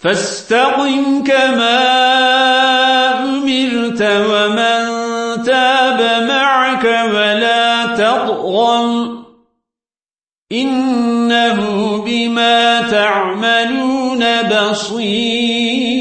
فاستقم كما أمرت ومن تاب معك ولا تطغم. إنه بما تعملون بصير.